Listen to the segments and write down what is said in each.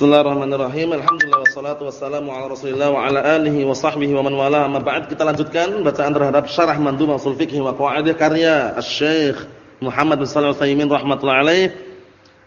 Bismillahirrahmanirrahim. Alhamdulillah wassalatu wassalamu ala Rasulillah wa ala alihi wa sahbihi wa man wala. Amma ba'd kita lanjutkan bacaan terhadap Syarah Mandhum Ushul Fiqh wa Qawaidih karya Asy-Syaikh Muhammad bin Shalih Al-Utsaimin rahimatullah alaih.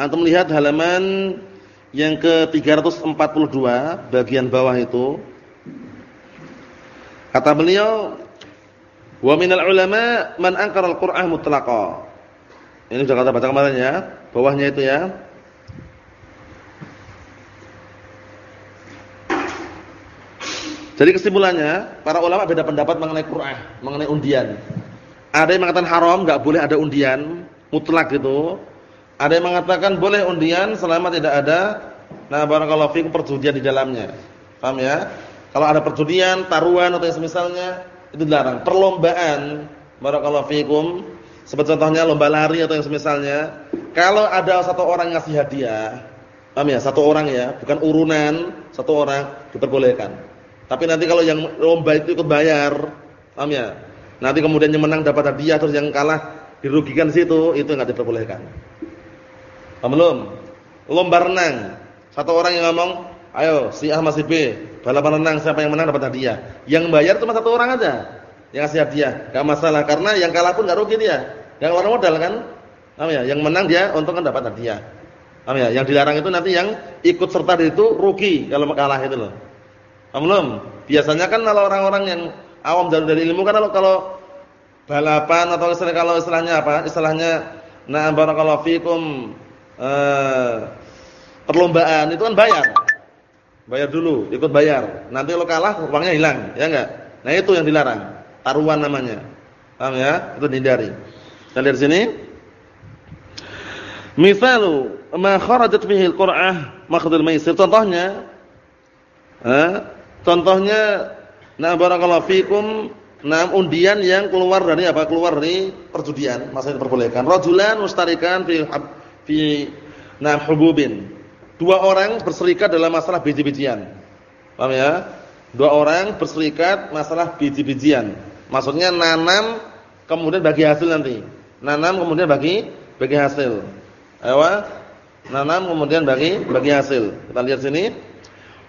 Antum melihat halaman yang ke-342 bagian bawah itu. Kata beliau, "Wa minal ulama man ankara al-Qur'an mutlaqa." Ini sudah kata baca kemarin ya. Bawahnya itu ya. Jadi kesimpulannya, para ulama beda pendapat mengenai Qur'an, mengenai undian. Ada yang mengatakan haram, enggak boleh ada undian, mutlak gitu. Ada yang mengatakan boleh undian selama tidak ada nah barakallahu fikum perjudian di dalamnya. Paham ya? Kalau ada perjudian, taruhan atau yang semisalnya, itu dilarang. Perlombaan barakallahu fikum, seperti contohnya lomba lari atau yang semisalnya. Kalau ada satu orang ngasih hadiah, paham ya? Satu orang ya, bukan urunan, satu orang diperbolehkan. Tapi nanti kalau yang lomba itu ikut bayar, paham ya? Nanti kemudian yang menang dapat hadiah terus yang kalah dirugikan di situ, itu enggak diperbolehkan. Paham belum? Lomba renang. Satu orang yang ngomong, "Ayo, si A masih B, balapan renang siapa yang menang dapat hadiah." Yang bayar cuma satu orang aja. Yang ngasih hadiah, enggak masalah karena yang kalah pun enggak rugi dia. Yang orang modal kan? Paham ya? Yang menang dia untung kan dapat hadiah. Paham ya? Yang dilarang itu nanti yang ikut serta di itu rugi kalau kalah itu loh. Belum. Biasanya kan kalau orang-orang yang awam dari, dari ilmu kan kalau, kalau balapan atau istilah kalau istilahnya apa? Istilahnya na barakallahu fikum eh, perlombaan itu kan bayar. Bayar dulu, ikut bayar. Nanti kalau kalah uangnya hilang, ya enggak? Nah, itu yang dilarang. Taruhan namanya. Paham ya? Itu dihindari. Kita lihat sini. Misalu ma kharajat fihi al-qur'ah makhdhul maisir. Contohnya eh, Contohnya nah barakallahu fikum nah undian yang keluar dari apa? Keluar dari perjudian, maksudnya diperbolehkan. Rajulan mustarikan fi fi nah hububin. Dua orang berserikat dalam masalah biji-bijian. Paham ya? Dua orang berserikat masalah biji-bijian. Maksudnya nanam kemudian bagi hasil nanti. Nanam kemudian bagi bagi hasil. Ayo, nanam kemudian bagi bagi hasil. Kita lihat sini.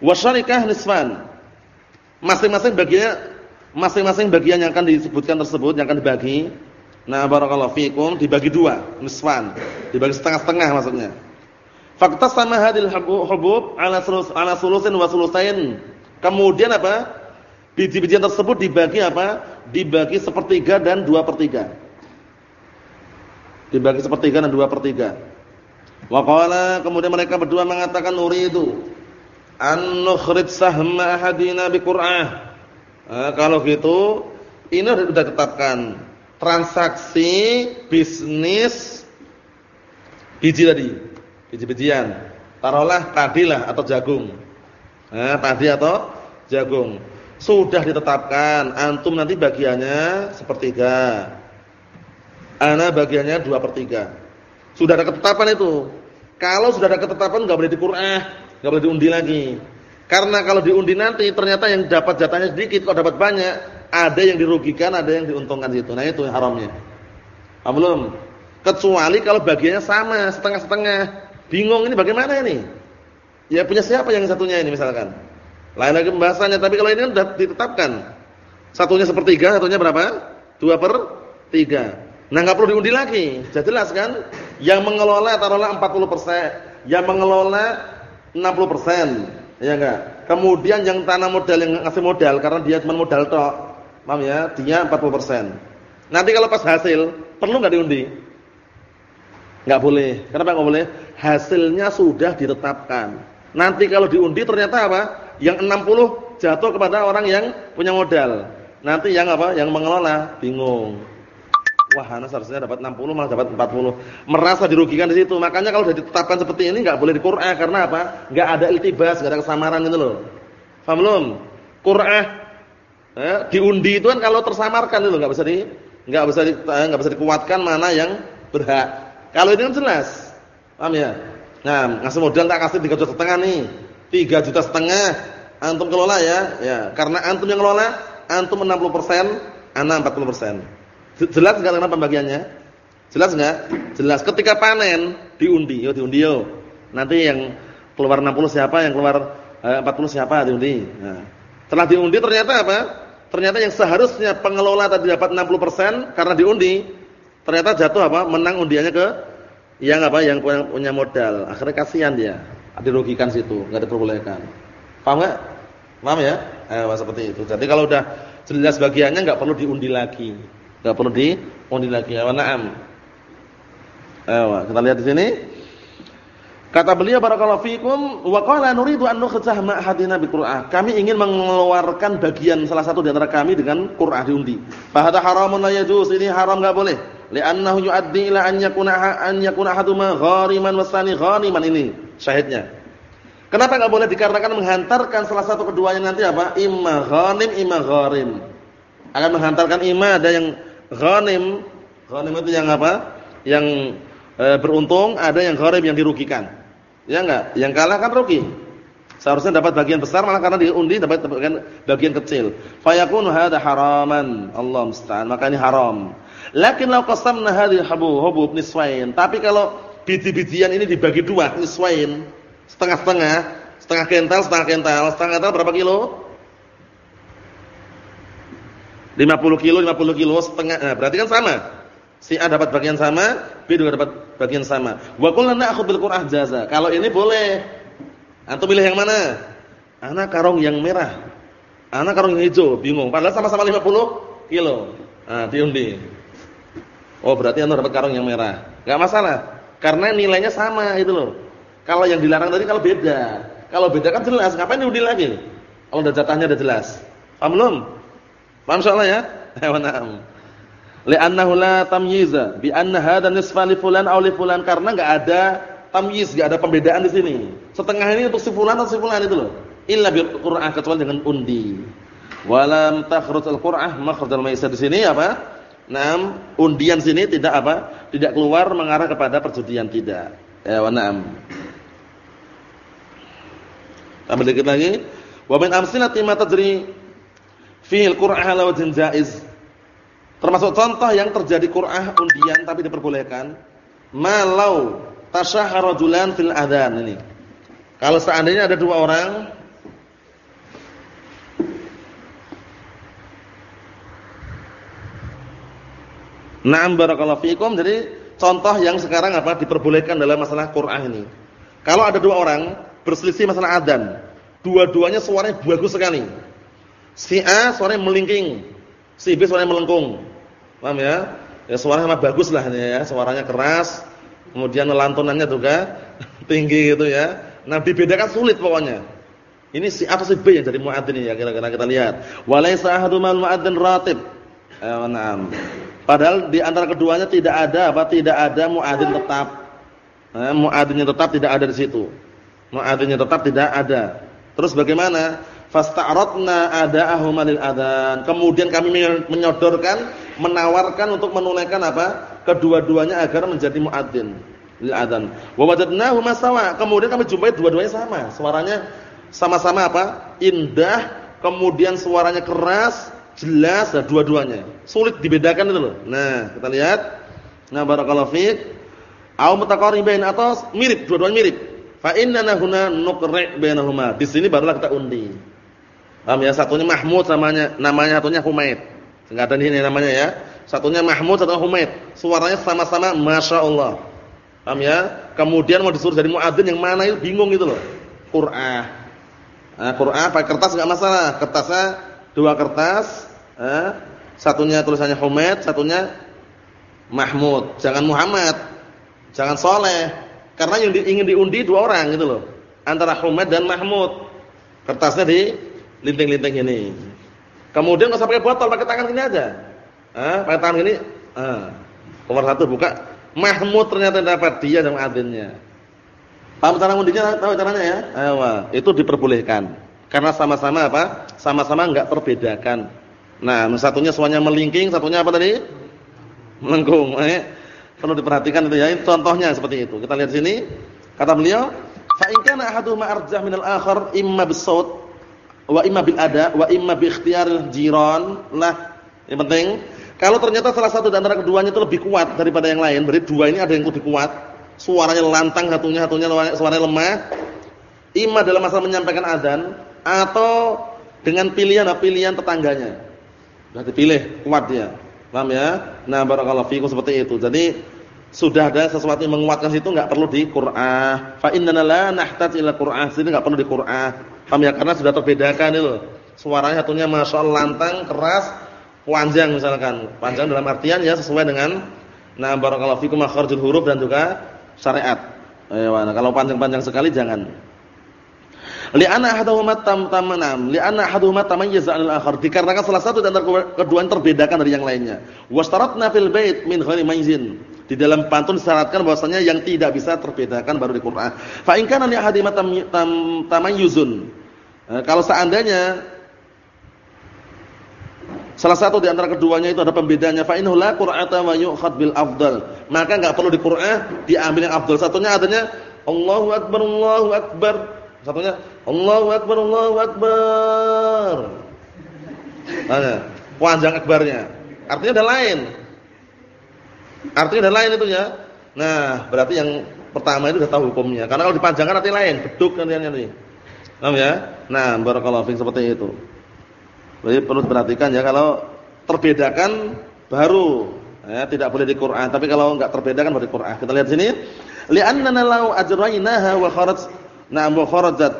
Wasyarikah nisfan masing-masing bagiannya masing-masing bagian yang akan disebutkan tersebut yang akan dibagi nah barakallahu fikum dibagi dua nisfan dibagi setengah-setengah maksudnya. Fakta sama hadil hubub ala sulus ala sulusin wa sulusain. Kemudian apa? Biji-bijian tersebut dibagi apa? Dibagi sepertiga dan dua pertiga dibagi sepertiga dan dua pertiga Waqala kemudian mereka berdua mengatakan uridu an nukhrij sahma ahadina bi Qur'ah. Nah, kalau gitu ini sudah ditetapkan transaksi bisnis biji tadi, biji-bijian. Taruhlah padi lah atau jagung. Nah, padi atau jagung. Sudah ditetapkan, antum nanti bagiannya sepertiga. Ana bagiannya dua per tiga. Sudah ada ketetapan itu. Kalau sudah ada ketetapan enggak boleh di Qur'ah Enggak boleh diundi lagi. Karena kalau diundi nanti ternyata yang dapat jatahnya sedikit kok dapat banyak, ada yang dirugikan, ada yang diuntungkan situ. Nah itu haramnya. Ah, belum. Kecuali kalau bagiannya sama, setengah-setengah. Bingung ini bagaimana ini? Ya punya siapa yang satunya ini misalkan? Lain lagi pembahasannya, tapi kalau ini kan sudah ditetapkan. Satunya sepertiga, satunya berapa? Dua per tiga. Nah nggak perlu diundi lagi. Jadi jelas kan? Yang mengelola taruhlah 40%, yang mengelola 60%, ya enggak? Kemudian yang tanah modal yang ngasih modal karena dia cuma modal tok. Paham ya? Dia 40%. Nanti kalau pas hasil, perlu enggak diundi? Enggak boleh. Kenapa enggak boleh? Hasilnya sudah ditetapkan. Nanti kalau diundi ternyata apa? Yang 60 jatuh kepada orang yang punya modal. Nanti yang apa? Yang mengelola bingung. Wah, ana seharusnya dapat 60 malah dapat 40. Merasa dirugikan di situ. Makanya kalau sudah ditetapkan seperti ini enggak boleh di Qur'an karena apa? Enggak ada iltibas, enggak ada kesamaran gitu loh. Paham belum? Qur'an eh, diundi itu kan kalau tersamarkan itu enggak bisa di enggak bisa di, enggak eh, bisa dikuatkan mana yang berhak. Kalau ini kan jelas. Paham ya? Nah, ngasih modal tak kasih 3 juta setengah nih. 3 juta setengah antum kelola ya. Ya, karena antum yang kelola, antum 60%, ana 40%. Jelas enggak dengan pembagiannya? Jelas enggak? Jelas. Ketika panen diundi, yo diundi yo. Nanti yang Keluar 60 siapa, yang keluar eh, 40 siapa diundi. Nah, setelah diundi ternyata apa? Ternyata yang seharusnya pengelola tadi dapat 60% karena diundi, ternyata jatuh apa? Menang undiannya ke yang apa? Yang punya modal. Akhirnya kasihan dia. Dirugikan situ, enggak diperbolehkan. Paham enggak? Paham ya? Eh, seperti itu. Jadi kalau udah jelas bagiannya enggak perlu diundi lagi. Enggak perlu diundi lagi. Ya, na'am. Eh, kita lihat di sini. Kata beliau barakallahu fikum wa qala nuridu an nukhzah ma hadina bi Qur'an. Kami ingin mengeluarkan bagian salah satu di antara kami dengan Qur'an diundi. Fa hadha haramun la yajuz. Ini haram enggak boleh. Li'annahu yu'addi ila an yakuna an yakuna ahaduma ghariman wasani ghaniman ini syahidnya. Kenapa enggak boleh dikarenakan menghantarkan salah satu keduanya nanti apa? Imma ghanim imma gharim. Akan menghantarkan imma ada yang ghanim. Ghanim itu yang apa? Yang e, beruntung, ada yang gharim yang dirugikan. Ya enggak? Yang kalah kan rugi. Seharusnya dapat bagian besar malah karena diundi dapat bagian bagian kecil. Fayakunu hadza haraman. Allah musta'an. Maka ini haram. Lakin law qasamna hadhihi hubub niswain. Tapi kalau biji-bijian ini dibagi dua, niswain, setengah-setengah, setengah kental, setengah kental. Setengah kental berapa kilo? 50 kilo, 50 kilo setengah. Nah, berarti kan sama. Si A dapat bagian sama, B juga dapat bagian sama. Wa qulna na'khudh bil qur'ah jaza. Kalau ini boleh. Antum pilih yang mana? Ana karung yang merah. Ana karung yang hijau, bingung. Padahal sama-sama 50 kilo. Nah, diundi. Oh, berarti anda dapat karung yang merah. Enggak masalah. Karena nilainya sama itu loh. Kalau yang dilarang tadi kalau beda. Kalau beda kan jelas, ngapain diundi lagi? Kalau udah jatahnya udah jelas. Paham belum? Paham soalnya ya? Hewan li'annahu la tamyiza bi anna hadha nisfa li fulan aw li fulan karena enggak ada tamyiz, enggak ada pembedaan di sini. Setengah ini untuk si fulan atau si fulan itu loh. Illa bil Qur'an kecuali dengan undi. Walam takhruj al-Qur'ah makhrajal maisar di sini apa? Naam, undian sini tidak apa? Tidak keluar mengarah kepada perjudian tidak. Ya wa na'am. Tambah dikit lagi. Wa min amsilati ma tajri fihi al-Qur'ah la wajhin. Termasuk contoh yang terjadi Qur'an undian tapi diperbolehkan. Malau tasyahara rajulan fil adzan ini. Kalau seandainya ada dua orang Naam barakallahu fikum. Jadi contoh yang sekarang apa diperbolehkan dalam masalah Qur'an ini. Kalau ada dua orang berselisih masalah adzan, dua-duanya suaranya bagus sekali. Si A suaranya melingking, Si B suaranya melengkung. Paham ya? Ya suaranya mah bagus lah ini ya, suaranya keras, kemudian lantunannya juga tinggi gitu ya. Nah, dibedakan sulit pokoknya. Ini si apa si B yang jadi muadzin ya kira-kira kita lihat. Walaisa ahadumal muadzin ratib. Eh, na'am. Padahal di antara keduanya tidak ada apa? Tidak ada muadzin tetap. Eh, muadzinnya tetap tidak ada di situ. Muadzinnya tetap tidak ada. Terus bagaimana? Fasta'radna ada'ahum lil adzan. Kemudian kami menyodorkan, menawarkan untuk menunaikan apa? Kedua-duanya agar menjadi muadzin lil adzan. Wa wajadnahu masawa. Kemudian kami jumpai dua-duanya sama. Suaranya sama-sama apa? Indah, kemudian suaranya keras, jelas dua-duanya. Sulit dibedakan itu loh. Nah, kita lihat. Nah, barakallahu fiik. Au mutaqaribain atau mirip, dua-duanya mirip. Fa innana huna nuqri' bainahuma. Di sini barulah kita undi. Paham ya? Satunya Mahmud namanya, namanya satunya Humaid. Ada ini namanya ya. Satunya Mahmud, satunya Humaid. Suaranya sama-sama Masya Allah. Paham ya? Kemudian mau disuruh jadi muadzin yang mana itu bingung gitu loh. Qur'ah. Nah, Qur'ah pakai kertas enggak masalah. Kertasnya dua kertas, eh, satunya tulisannya Humaid, satunya Mahmud. Jangan Muhammad. Jangan Soleh. Karena yang di, ingin diundi dua orang gitu loh. Antara Humaid dan Mahmud. Kertasnya di linting-linting ini. Kemudian enggak usah pakai botol, pakai tangan gini aja. Ah, pakai tangan gini. Ah. Nomor satu buka. Mahmud ternyata dapat dia dan adinnya. Paham cara ngundinya? Tahu caranya ya? Ayo, itu diperbolehkan. Karena sama-sama apa? Sama-sama enggak terbedakan. Nah, satunya suaranya melingking, satunya apa tadi? Melengkung. Eh, perlu diperhatikan itu ya. Contohnya seperti itu. Kita lihat sini. Kata beliau, fa in kana ahaduhuma arjah minal akhar imma bis-saut wa imma bil ada wa imma bi ikhtiyar jiran lah yang penting kalau ternyata salah satu di antara keduanya itu lebih kuat daripada yang lain berarti dua ini ada yang lebih kuat suaranya lantang satunya satunya suaranya lemah Ima dalam masalah menyampaikan adzan atau dengan pilihan-pilihan tetangganya. Sudah dipilih kuat dia. Paham ya? Nah, barakallahu fikum seperti itu. Jadi sudah ada sesuatu yang menguatkan situ enggak perlu di Qur'an. Fa innana la nahtaj ila Qur'an. Jadi enggak perlu di Qur'an. Paham ya? Karena sudah terbedakan itu. Suaranya satunya masyaallah lantang, keras, panjang misalkan. Panjang dalam artian ya sesuai dengan nah barakallahu fikum makharijul huruf dan juga syariat. Nah, kalau panjang-panjang sekali jangan. Li'anna ahaduhuma tam tamanam, li'anna ahaduhuma tamayyaza 'anil akhar. Dikarenakan salah satu dan kedua terbedakan dari yang lainnya. Wastaratna fil bait min ghairi mayzin. Di dalam pantun disyaratkan bahwasanya yang tidak bisa terbedakan baru di Quran. Fa in kana li ahadima tam, tam tamayyuzun. Nah, kalau seandainya salah satu di antara keduanya itu ada pembedanya fa innahu la qur'ata wa yu'khad bil afdal. Maka enggak perlu di Quran diambil yang afdal. Satunya adanya Allahu akbar Allahu akbar. Satunya Allahu akbar Allahu akbar. Tanya, panjang akbarnya. Artinya ada lain. Artinya ada lain itu ya. Nah, berarti yang pertama itu sudah tahu hukumnya. Karena kalau dipanjangkan arti lain, beduk nantinya nih. Paham ya? Nah, barakallahu fiik seperti itu. Jadi perlu diperhatikan ya kalau terbedakan baru ya, tidak boleh di Quran, tapi kalau enggak terbedakan baru di Quran. Kita lihat sini. Li'annana law ajraynaha wa kharaj na'am wa kharajat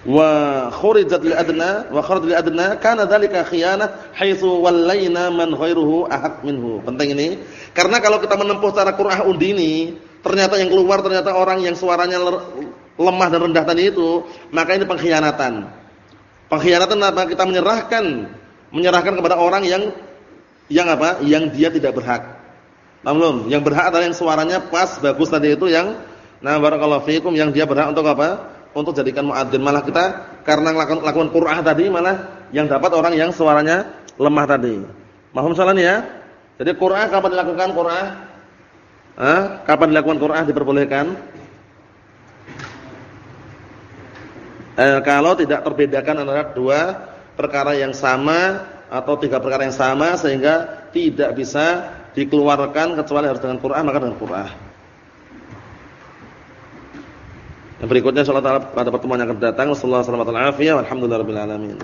wa khurijat li adna wa kharajat li adna kana dzalika khiyanah haitsu wallaina man ghairuhu ahaq minhu. Penting ini karena kalau kita menempuh cara Qur'an undi ini ternyata yang keluar ternyata orang yang suaranya lemah dan rendah tadi itu, maka ini pengkhianatan. Pengkhianatan apa? Kita menyerahkan menyerahkan kepada orang yang yang apa? Yang dia tidak berhak. Paham Yang berhak adalah yang suaranya pas bagus tadi itu yang nah barakallahu fiikum yang dia berhak untuk apa? untuk jadikan muadzin. Malah kita karena lakukan, lakukan Qur'an tadi malah yang dapat orang yang suaranya lemah tadi. Mahum salah ya? Jadi Qur'an kapan dilakukan Qur'an? Hah? Kapan dilakukan Qur'an diperbolehkan? Eh, kalau tidak terbedakan antara dua perkara yang sama atau tiga perkara yang sama sehingga tidak bisa dikeluarkan kecuali harus dengan Qur'an maka dengan Qur'an. Yang berikutnya insyaallah pada pertemuan yang akan datang. Wassallallahu alaihi wasallam. Alhamdulillahirabbil alamin.